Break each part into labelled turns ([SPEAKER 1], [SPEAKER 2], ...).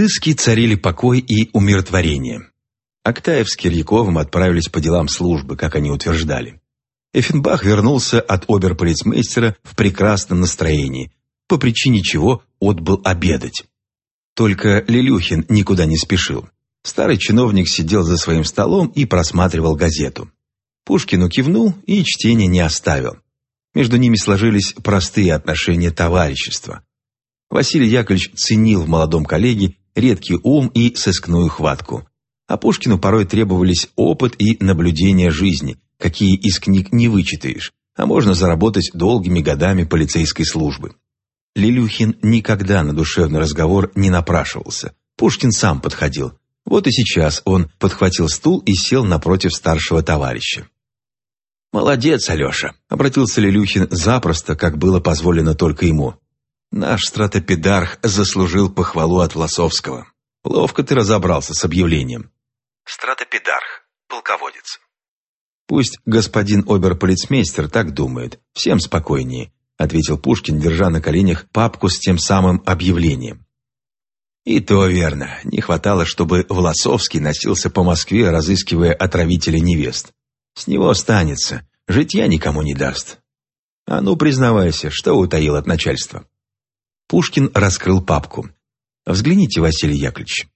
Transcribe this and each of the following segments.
[SPEAKER 1] сыске царили покой и умиротворение. Актаев с Кирьяковым отправились по делам службы, как они утверждали. Эффенбах вернулся от оберполицмейстера в прекрасном настроении, по причине чего отбыл обедать. Только Лилюхин никуда не спешил. Старый чиновник сидел за своим столом и просматривал газету. Пушкину кивнул и чтение не оставил. Между ними сложились простые отношения товарищества. Василий Яковлевич ценил в молодом коллеге редкий ум и сыскную хватку. А Пушкину порой требовались опыт и наблюдение жизни, какие из книг не вычитаешь, а можно заработать долгими годами полицейской службы. Лилюхин никогда на душевный разговор не напрашивался. Пушкин сам подходил. Вот и сейчас он подхватил стул и сел напротив старшего товарища. «Молодец, Алеша», — обратился Лилюхин запросто, как было позволено только ему. «Наш стратопедарх заслужил похвалу от Власовского. Ловко ты разобрался с объявлением».
[SPEAKER 2] Стратопедарх, полководец.
[SPEAKER 1] «Пусть господин оберполицмейстер так думает, всем спокойнее», ответил Пушкин, держа на коленях папку с тем самым объявлением. И то верно. Не хватало, чтобы Власовский носился по Москве, разыскивая отравителя невест. С него останется, житья никому не даст. А ну, признавайся, что утаил от начальства. Пушкин раскрыл папку. «Взгляните, Василий Яковлевич».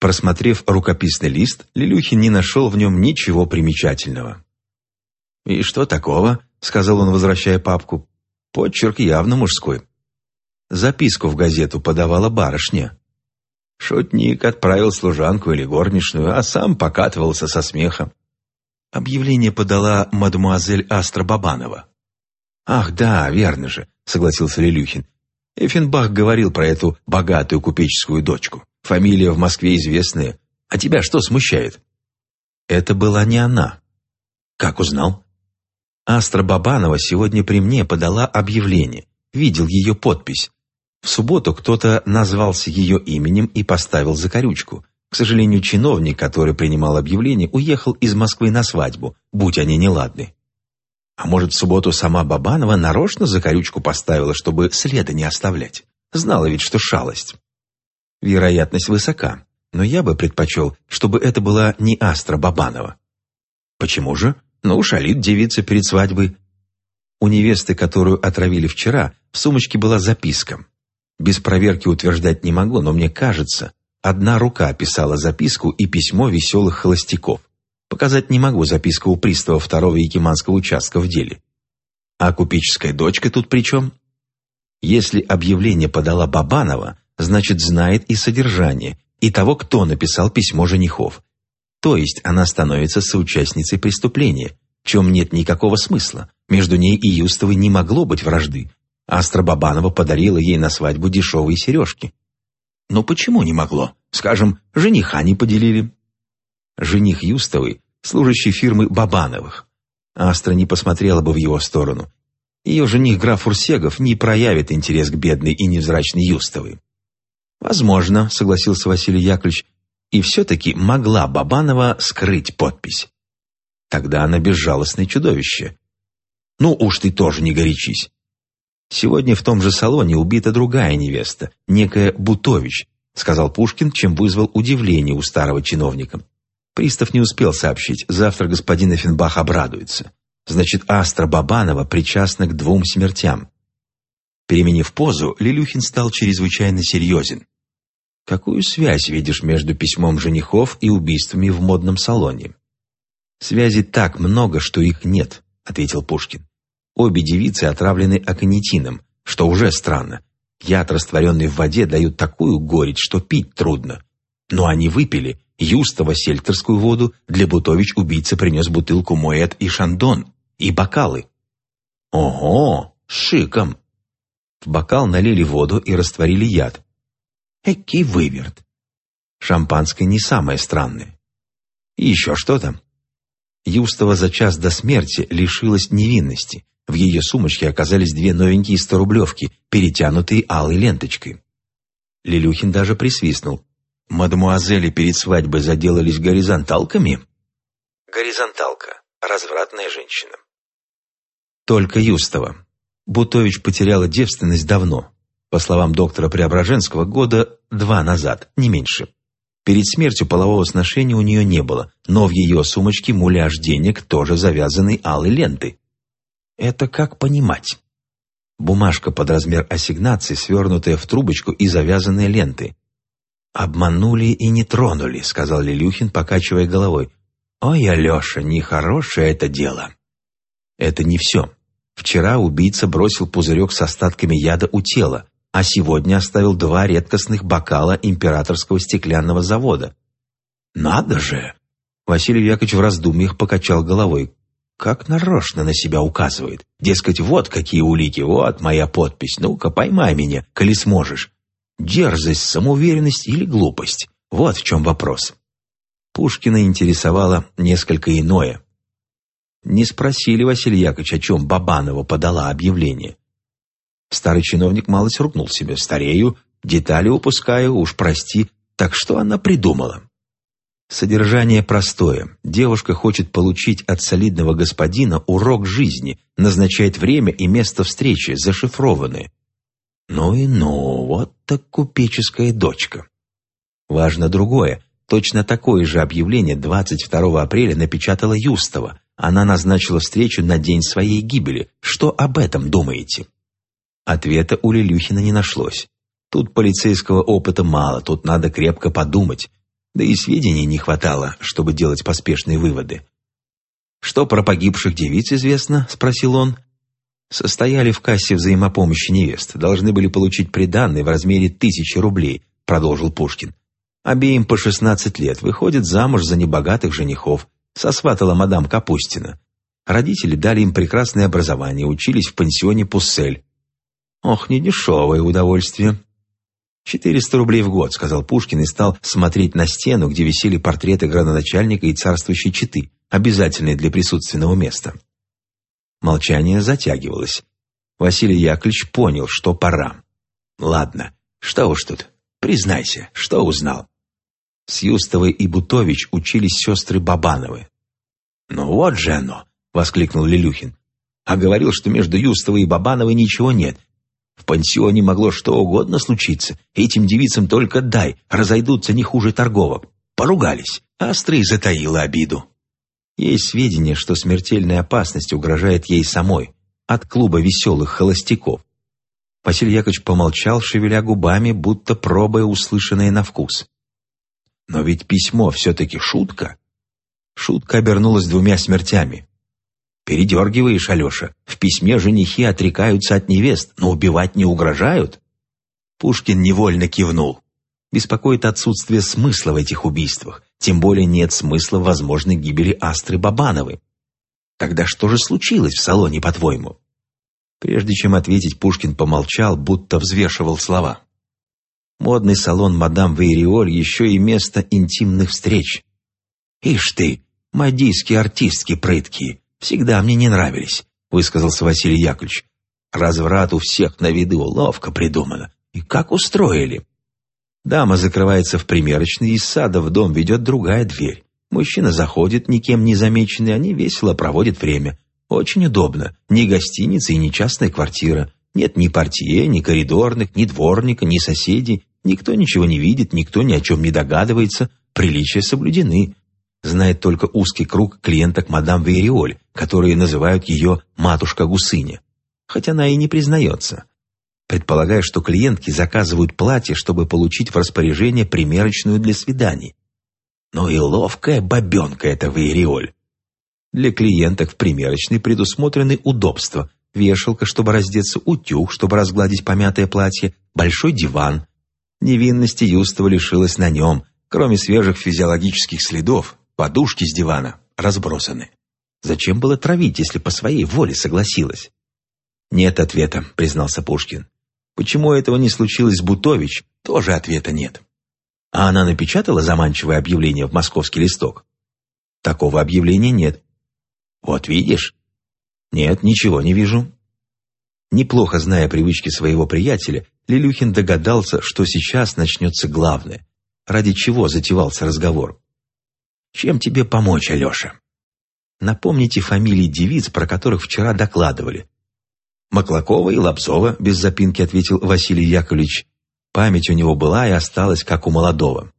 [SPEAKER 1] Просмотрев рукописный лист, Лилюхин не нашел в нем ничего примечательного. «И что такого?» — сказал он, возвращая папку. «Подчерк явно мужской». Записку в газету подавала барышня. Шутник отправил служанку или горничную, а сам покатывался со смехом. Объявление подала мадемуазель Астра Бабанова. «Ах, да, верно же», — согласился Лилюхин. Эффенбах говорил про эту богатую купеческую дочку. Фамилия в Москве известная. А тебя что смущает?» Это была не она. «Как узнал?» Астра Бабанова сегодня при мне подала объявление. Видел ее подпись. В субботу кто-то назвался ее именем и поставил закорючку. К сожалению, чиновник, который принимал объявление, уехал из Москвы на свадьбу, будь они неладны. А может, в субботу сама Бабанова нарочно закорючку поставила, чтобы следа не оставлять? Знала ведь, что шалость. Вероятность высока, но я бы предпочел, чтобы это была не Астра Бабанова. Почему же? Ну, шалит девица перед свадьбой. У невесты, которую отравили вчера, в сумочке была записка. Без проверки утверждать не могу, но мне кажется, одна рука писала записку и письмо веселых холостяков. Показать не могу записку у пристава второго Якиманского участка в деле. А купеческая дочка тут при чем? Если объявление подала Бабанова, значит знает и содержание, и того, кто написал письмо женихов. То есть она становится соучастницей преступления, в чем нет никакого смысла. Между ней и Юстовой не могло быть вражды, Астра Бабанова подарила ей на свадьбу дешевые сережки. Но почему не могло? Скажем, жениха не поделили. Жених Юстовой, служащий фирмы Бабановых. Астра не посмотрела бы в его сторону. Ее жених граф Урсегов не проявит интерес к бедной и невзрачной Юстовой. «Возможно», — согласился Василий Яковлевич, «и все-таки могла Бабанова скрыть подпись. Тогда она безжалостное чудовище. Ну уж ты тоже не горячись. Сегодня в том же салоне убита другая невеста, некая Бутович, сказал Пушкин, чем вызвал удивление у старого чиновника. Пристав не успел сообщить, завтра господин Эффенбах обрадуется. Значит, Астра Бабанова причастна к двум смертям. Переменив позу, Лилюхин стал чрезвычайно серьезен. «Какую связь видишь между письмом женихов и убийствами в модном салоне?» «Связей так много, что их нет», — ответил Пушкин. Обе девицы отравлены аконитином, что уже странно. Яд, растворенный в воде, дает такую горечь, что пить трудно. Но они выпили юстово-сельтерскую воду, для Бутович убийца принес бутылку Моэт и Шандон, и бокалы. Ого, шиком! В бокал налили воду и растворили яд. Экий выверт. Шампанское не самое странное. И еще что-то. Юстова за час до смерти лишилась невинности. В ее сумочке оказались две новенькие сторублевки, перетянутые алой ленточкой. Лилюхин даже присвистнул. «Мадемуазели перед свадьбой заделались горизонталками?»
[SPEAKER 2] Горизонталка. Развратная женщина.
[SPEAKER 1] Только Юстова. Бутович потеряла девственность давно. По словам доктора Преображенского, года два назад, не меньше. Перед смертью полового сношения у нее не было, но в ее сумочке муляж денег тоже завязанный алой лентой. Это как понимать? Бумажка под размер ассигнации, свернутая в трубочку и завязанная лентой. «Обманули и не тронули», — сказал Лилюхин, покачивая головой. «Ой, Алеша, нехорошее это дело». Это не все. Вчера убийца бросил пузырек с остатками яда у тела, а сегодня оставил два редкостных бокала императорского стеклянного завода. «Надо же!» Василий Яковлевич в раздумьях покачал головой. «Как нарочно на себя указывает. Дескать, вот какие улики, вот моя подпись. Ну-ка, поймай меня, коли сможешь. Дерзость, самоуверенность или глупость? Вот в чем вопрос». Пушкина интересовало несколько иное. Не спросили Василия Яковлевича, о чем Бабанова подала объявление. Старый чиновник малость ругнул себе. «Старею, детали упускаю, уж прости. Так что она придумала?» Содержание простое. Девушка хочет получить от солидного господина урок жизни, назначает время и место встречи, зашифрованы. Ну и ну, вот так купеческая дочка. Важно другое. Точно такое же объявление 22 апреля напечатала Юстова. Она назначила встречу на день своей гибели. Что об этом думаете? Ответа у Лилюхина не нашлось. Тут полицейского опыта мало, тут надо крепко подумать. Да и сведений не хватало, чтобы делать поспешные выводы. «Что про погибших девиц известно?» – спросил он. «Состояли в кассе взаимопомощи невест, должны были получить приданные в размере тысячи рублей», – продолжил Пушкин. «Обеим по шестнадцать лет, выходит замуж за небогатых женихов», – сосватала мадам Капустина. Родители дали им прекрасное образование, учились в пансионе Пуссель. Ох, не дешевое удовольствие. «Четыреста рублей в год», — сказал Пушкин и стал смотреть на стену, где висели портреты градоначальника и царствующей четы, обязательные для присутственного места. Молчание затягивалось. Василий Яковлевич понял, что пора. «Ладно, что уж тут, признайся, что узнал?» С Юстовой и Бутович учились сестры Бабановы. «Ну вот же оно!» — воскликнул Лилюхин. «А говорил, что между Юстовой и Бабановой ничего нет, в пансионе могло что угодно случиться. Этим девицам только дай, разойдутся не хуже торговок. Поругались, а Стрый затаила обиду. Есть сведения, что смертельная опасность угрожает ей самой от клуба веселых холостяков. Василий Яковлевич помолчал, шевеля губами, будто пробуя услышанное на вкус. Но ведь письмо все-таки шутка. Шутка обернулась двумя смертями. Передергиваешь, Алеша. В письме женихи отрекаются от невест, но убивать не угрожают. Пушкин невольно кивнул. Беспокоит отсутствие смысла в этих убийствах. Тем более нет смысла возможной гибели Астры Бабановой. Тогда что же случилось в салоне, по-твоему? Прежде чем ответить, Пушкин помолчал, будто взвешивал слова. Модный салон мадам Вейриоль еще и место интимных встреч. Ишь ты, мадийские артистки прыткие, всегда мне не нравились», — высказался Василий Яковлевич. «Разврат у всех на виду ловко придумано. И как устроили?» Дама закрывается в примерочной, из сада в дом ведет другая дверь. Мужчина заходит, никем не замеченный, они весело проводят время. Очень удобно. Ни гостиница и ни частная квартира. Нет ни портье, ни коридорных, ни дворника, ни соседей. Никто ничего не видит, никто ни о чем не догадывается. Приличия соблюдены знает только узкий круг клиенток мадам Вейриоль, которые называют ее «матушка-гусыня». Хоть она и не признается. Предполагая, что клиентки заказывают платье, чтобы получить в распоряжение примерочную для свиданий. Но и ловкая бабенка эта Вейриоль. Для клиенток в примерочной предусмотрены удобства. Вешалка, чтобы раздеться, утюг, чтобы разгладить помятое платье, большой диван. Невинности Юстова лишилась на нем, кроме свежих физиологических следов, Подушки с дивана разбросаны. Зачем было травить, если по своей воле согласилась? Нет ответа, признался Пушкин. Почему этого не случилось Бутович, тоже ответа нет. А она напечатала заманчивое объявление в московский листок? Такого объявления нет. Вот видишь? Нет, ничего не вижу. Неплохо зная привычки своего приятеля, Лилюхин догадался, что сейчас начнется главное. Ради чего затевался разговор? Чем тебе помочь, Алеша? Напомните фамилии девиц, про которых вчера докладывали. Маклакова и Лапсова, без запинки ответил Василий Яковлевич. Память у него была и осталась, как у молодого.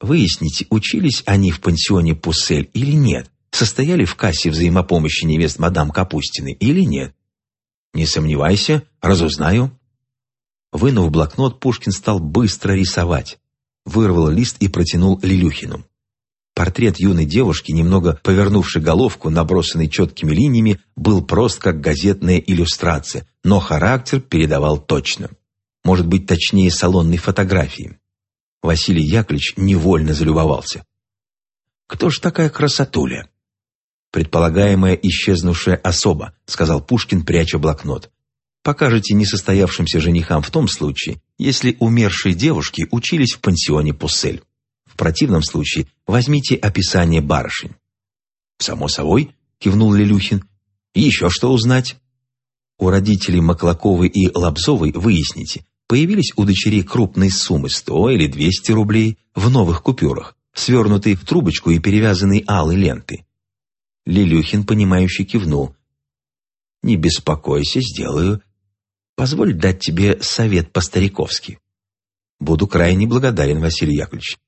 [SPEAKER 1] Выясните, учились они в пансионе Пуссель или нет, состояли в кассе взаимопомощи невест мадам Капустины или нет. Не сомневайся, разузнаю. Вынув блокнот, Пушкин стал быстро рисовать. Вырвал лист и протянул Лилюхину. Портрет юной девушки, немного повернувшей головку, набросанный четкими линиями, был прост, как газетная иллюстрация, но характер передавал точно. Может быть, точнее салонной фотографии. Василий Яковлевич невольно залюбовался. «Кто ж такая красотуля?» «Предполагаемая исчезнувшая особа», сказал Пушкин, пряча блокнот. «Покажете несостоявшимся женихам в том случае, если умершие девушки учились в пансионе Пуссель». В противном случае возьмите описание барышень». «Само собой», — кивнул Лилюхин. «Еще что узнать?» У родителей Маклаковой и Лобзовой выясните, появились у дочерей крупные суммы 100 или 200 рублей в новых купюрах, свернутые в трубочку и перевязанные алой лентой. Лилюхин, понимающе кивнул. «Не беспокойся, сделаю. Позволь дать тебе совет по-стариковски». «Буду крайне благодарен, Василий Яковлевич.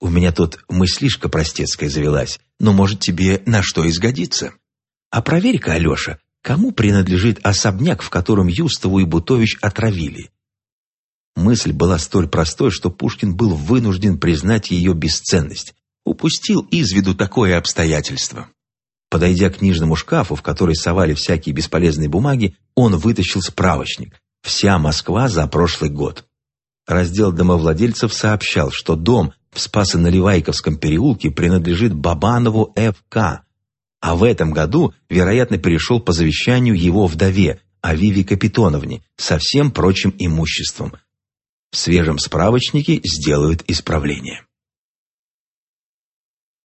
[SPEAKER 1] У меня тут мыслишка простецкая завелась, но, может, тебе на что изгодится. А проверь-ка, Алеша, кому принадлежит особняк, в котором Юстову и Бутович отравили? Мысль была столь простой, что Пушкин был вынужден признать ее бесценность. Упустил из виду такое обстоятельство. Подойдя к книжному шкафу, в который совали всякие бесполезные бумаги, он вытащил справочник. Вся Москва за прошлый год. Раздел домовладельцев сообщал, что дом, в Спасо-Наливайковском переулке принадлежит Бабанову Ф.К., а в этом году, вероятно, перешел по завещанию его вдове, Авиве Капитоновне, со всем прочим имуществом. В свежем справочнике сделают исправление.